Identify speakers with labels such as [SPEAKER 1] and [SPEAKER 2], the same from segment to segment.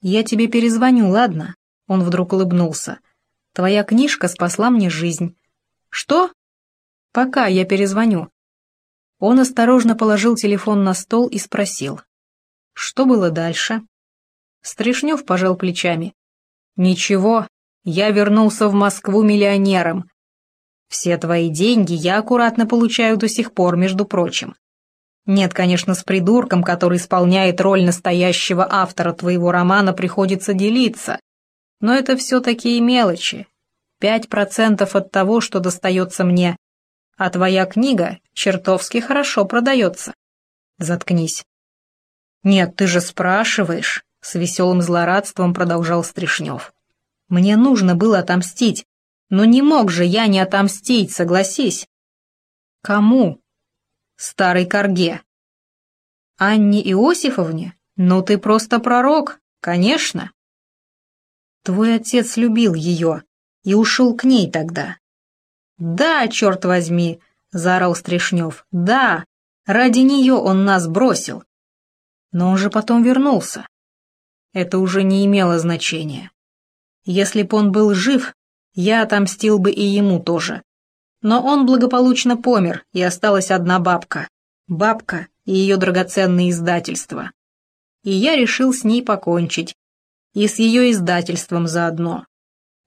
[SPEAKER 1] «Я тебе перезвоню, ладно?» Он вдруг улыбнулся. «Твоя книжка спасла мне жизнь». «Что?» «Пока я перезвоню». Он осторожно положил телефон на стол и спросил. «Что было дальше?» Стришнев пожал плечами. «Ничего, я вернулся в Москву миллионером. Все твои деньги я аккуратно получаю до сих пор, между прочим. Нет, конечно, с придурком, который исполняет роль настоящего автора твоего романа, приходится делиться. Но это все такие мелочи. Пять процентов от того, что достается мне. А твоя книга чертовски хорошо продается. Заткнись. Нет, ты же спрашиваешь, с веселым злорадством продолжал Стришнев. Мне нужно было отомстить, но не мог же я не отомстить, согласись. Кому? Старой корге. Анне Иосифовне? Ну ты просто пророк, конечно. Твой отец любил ее и ушел к ней тогда. Да, черт возьми, заорал Стришнев, да, ради нее он нас бросил. Но он же потом вернулся. Это уже не имело значения. Если б он был жив, я отомстил бы и ему тоже. Но он благополучно помер, и осталась одна бабка. Бабка и ее драгоценные издательства. И я решил с ней покончить. И с ее издательством заодно.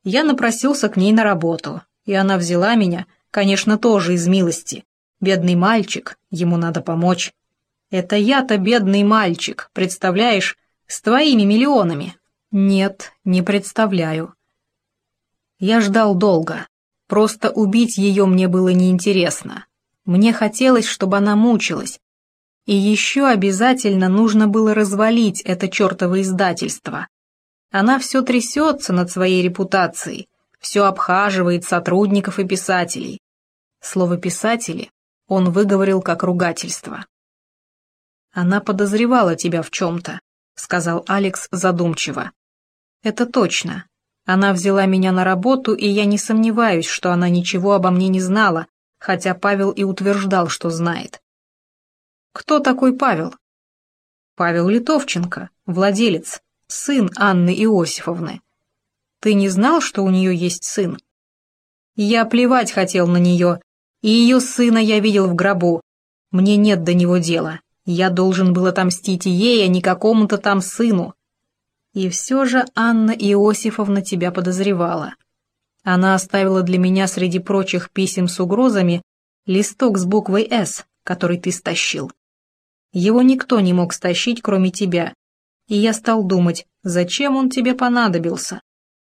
[SPEAKER 1] Я напросился к ней на работу, и она взяла меня, конечно, тоже из милости. Бедный мальчик, ему надо помочь. Это я-то бедный мальчик, представляешь, с твоими миллионами. Нет, не представляю. Я ждал долго. Просто убить ее мне было неинтересно. Мне хотелось, чтобы она мучилась. И еще обязательно нужно было развалить это чертово издательство. Она все трясется над своей репутацией, все обхаживает сотрудников и писателей. Слово «писатели» он выговорил как ругательство. «Она подозревала тебя в чем-то», — сказал Алекс задумчиво. «Это точно. Она взяла меня на работу, и я не сомневаюсь, что она ничего обо мне не знала, хотя Павел и утверждал, что знает. Кто такой Павел? Павел Литовченко, владелец, сын Анны Иосифовны. Ты не знал, что у нее есть сын? Я плевать хотел на нее, и ее сына я видел в гробу. Мне нет до него дела. Я должен был отомстить ей, а не какому-то там сыну. И все же Анна Иосифовна тебя подозревала. Она оставила для меня среди прочих писем с угрозами листок с буквой «С», который ты стащил. Его никто не мог стащить, кроме тебя. И я стал думать, зачем он тебе понадобился.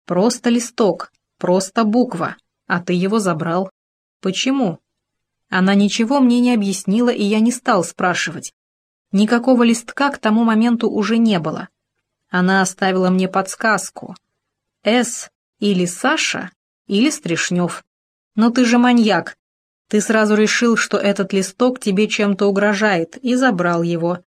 [SPEAKER 1] Просто листок, просто буква, а ты его забрал. Почему? Она ничего мне не объяснила, и я не стал спрашивать. Никакого листка к тому моменту уже не было. Она оставила мне подсказку. «С» или Саша, или Стришнев. Но ты же маньяк. Ты сразу решил, что этот листок тебе чем-то угрожает, и забрал его.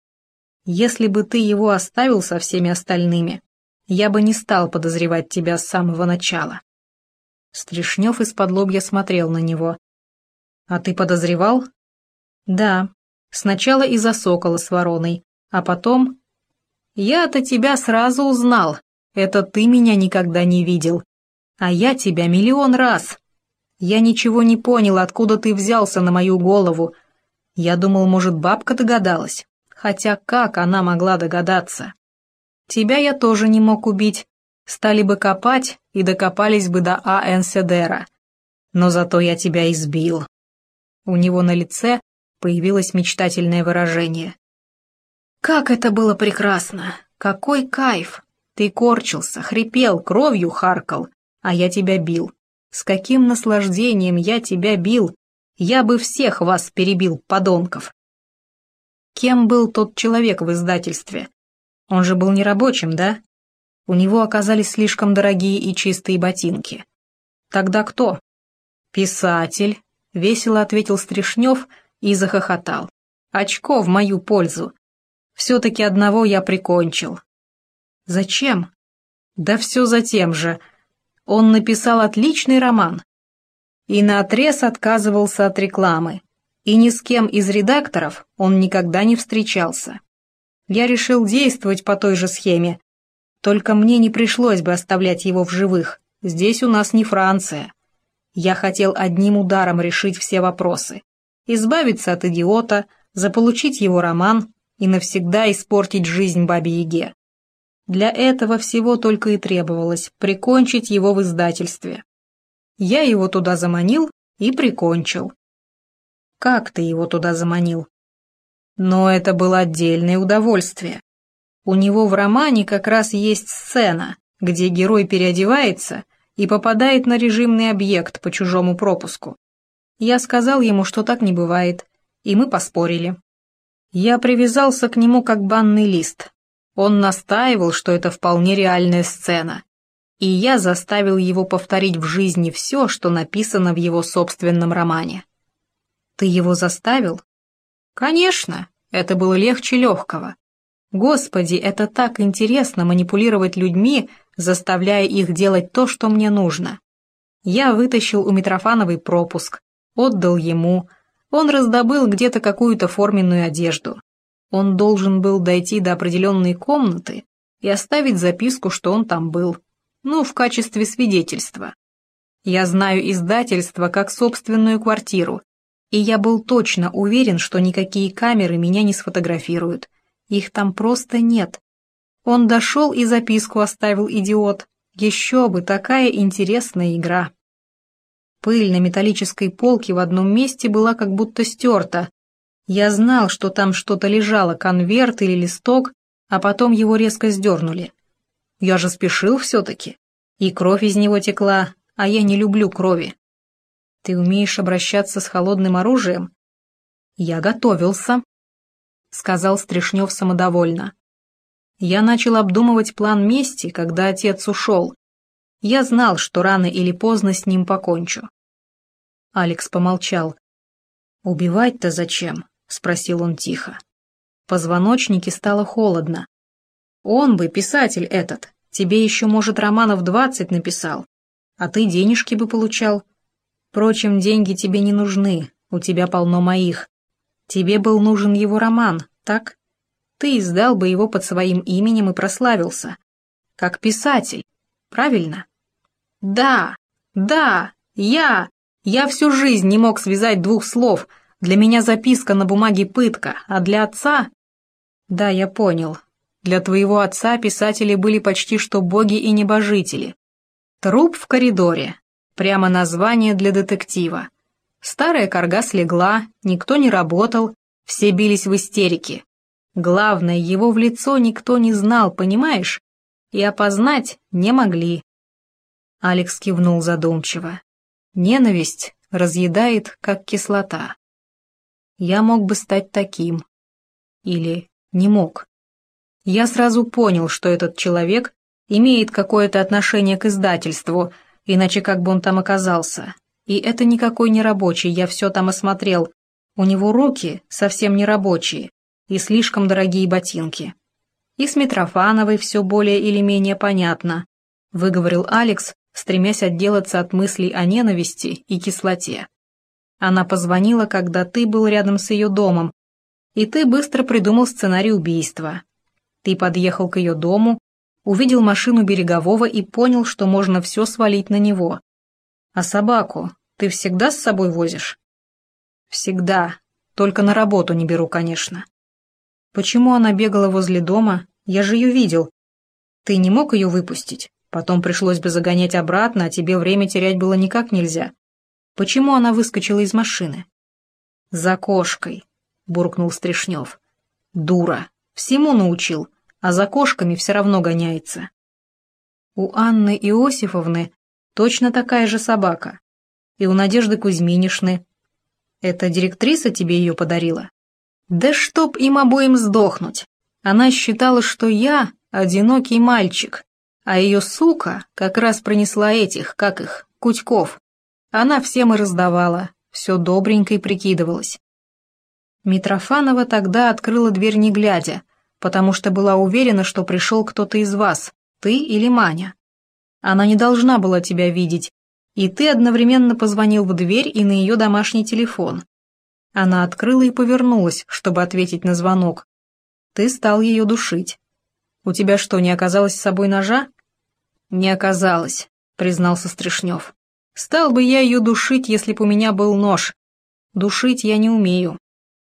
[SPEAKER 1] Если бы ты его оставил со всеми остальными, я бы не стал подозревать тебя с самого начала. Стришнев из-под лобья смотрел на него. «А ты подозревал?» «Да. Сначала из-за сокола с вороной, а потом я-то тебя сразу узнал. Это ты меня никогда не видел. А я тебя миллион раз. Я ничего не понял, откуда ты взялся на мою голову. Я думал, может, бабка догадалась. Хотя как она могла догадаться? Тебя я тоже не мог убить. Стали бы копать и докопались бы до А.Н. Седера. Но зато я тебя избил. У него на лице появилось мечтательное выражение. Как это было прекрасно! Какой кайф! Ты корчился, хрипел, кровью харкал, а я тебя бил. С каким наслаждением я тебя бил! Я бы всех вас перебил, подонков! Кем был тот человек в издательстве? Он же был не рабочим, да? У него оказались слишком дорогие и чистые ботинки. Тогда кто? Писатель, весело ответил Стришнев и захохотал. Очко в мою пользу. Все-таки одного я прикончил. Зачем? Да все за тем же. Он написал отличный роман. И наотрез отказывался от рекламы. И ни с кем из редакторов он никогда не встречался. Я решил действовать по той же схеме. Только мне не пришлось бы оставлять его в живых. Здесь у нас не Франция. Я хотел одним ударом решить все вопросы. Избавиться от идиота, заполучить его роман и навсегда испортить жизнь Бабе-Яге. Для этого всего только и требовалось прикончить его в издательстве. Я его туда заманил и прикончил. Как ты его туда заманил? Но это было отдельное удовольствие. У него в романе как раз есть сцена, где герой переодевается и попадает на режимный объект по чужому пропуску. Я сказал ему, что так не бывает, и мы поспорили. Я привязался к нему как банный лист. Он настаивал, что это вполне реальная сцена, и я заставил его повторить в жизни все, что написано в его собственном романе. Ты его заставил? Конечно, это было легче легкого. Господи, это так интересно манипулировать людьми, заставляя их делать то, что мне нужно. Я вытащил у Митрофановой пропуск, отдал ему, он раздобыл где-то какую-то форменную одежду. Он должен был дойти до определенной комнаты и оставить записку, что он там был, ну, в качестве свидетельства. Я знаю издательство как собственную квартиру, и я был точно уверен, что никакие камеры меня не сфотографируют. Их там просто нет. Он дошел и записку оставил, идиот. Еще бы, такая интересная игра. Пыль на металлической полке в одном месте была как будто стерта. Я знал, что там что-то лежало, конверт или листок, а потом его резко сдернули. Я же спешил все-таки. И кровь из него текла, а я не люблю крови. Ты умеешь обращаться с холодным оружием? Я готовился, сказал Стришнев самодовольно. Я начал обдумывать план мести, когда отец ушел. Я знал, что рано или поздно с ним покончу. Алекс помолчал. «Убивать-то зачем?» — спросил он тихо. Позвоночнике стало холодно. «Он бы, писатель этот, тебе еще, может, романов двадцать написал, а ты денежки бы получал. Впрочем, деньги тебе не нужны, у тебя полно моих. Тебе был нужен его роман, так? Ты издал бы его под своим именем и прославился. Как писатель, правильно? Да, да, я, я всю жизнь не мог связать двух слов. Для меня записка на бумаге пытка, а для отца... Да, я понял. Для твоего отца писатели были почти что боги и небожители. Труп в коридоре. Прямо название для детектива. Старая корга слегла, никто не работал, все бились в истерике. Главное, его в лицо никто не знал, понимаешь? И опознать не могли. Алекс кивнул задумчиво. Ненависть разъедает, как кислота. Я мог бы стать таким. Или не мог. Я сразу понял, что этот человек имеет какое-то отношение к издательству, иначе как бы он там оказался. И это никакой не рабочий, я все там осмотрел. У него руки совсем не рабочие и слишком дорогие ботинки. И с Митрофановой все более или менее понятно, выговорил Алекс, стремясь отделаться от мыслей о ненависти и кислоте. Она позвонила, когда ты был рядом с ее домом, и ты быстро придумал сценарий убийства. Ты подъехал к ее дому, увидел машину Берегового и понял, что можно все свалить на него. А собаку ты всегда с собой возишь? Всегда. Только на работу не беру, конечно. Почему она бегала возле дома? Я же ее видел. Ты не мог ее выпустить? Потом пришлось бы загонять обратно, а тебе время терять было никак нельзя. Почему она выскочила из машины? За кошкой, буркнул Стришнев. Дура. Всему научил, а за кошками все равно гоняется. У Анны Иосифовны Точно такая же собака. И у Надежды Кузьминишны. Это директриса тебе ее подарила? Да чтоб им обоим сдохнуть. Она считала, что я одинокий мальчик, а ее сука как раз принесла этих, как их, кутьков. Она всем и раздавала, все добренько и прикидывалась. Митрофанова тогда открыла дверь не глядя, потому что была уверена, что пришел кто-то из вас, ты или Маня. Она не должна была тебя видеть, и ты одновременно позвонил в дверь и на ее домашний телефон. Она открыла и повернулась, чтобы ответить на звонок. Ты стал ее душить. У тебя что, не оказалось с собой ножа? Не оказалось, признался Стришнев. Стал бы я ее душить, если бы у меня был нож. Душить я не умею.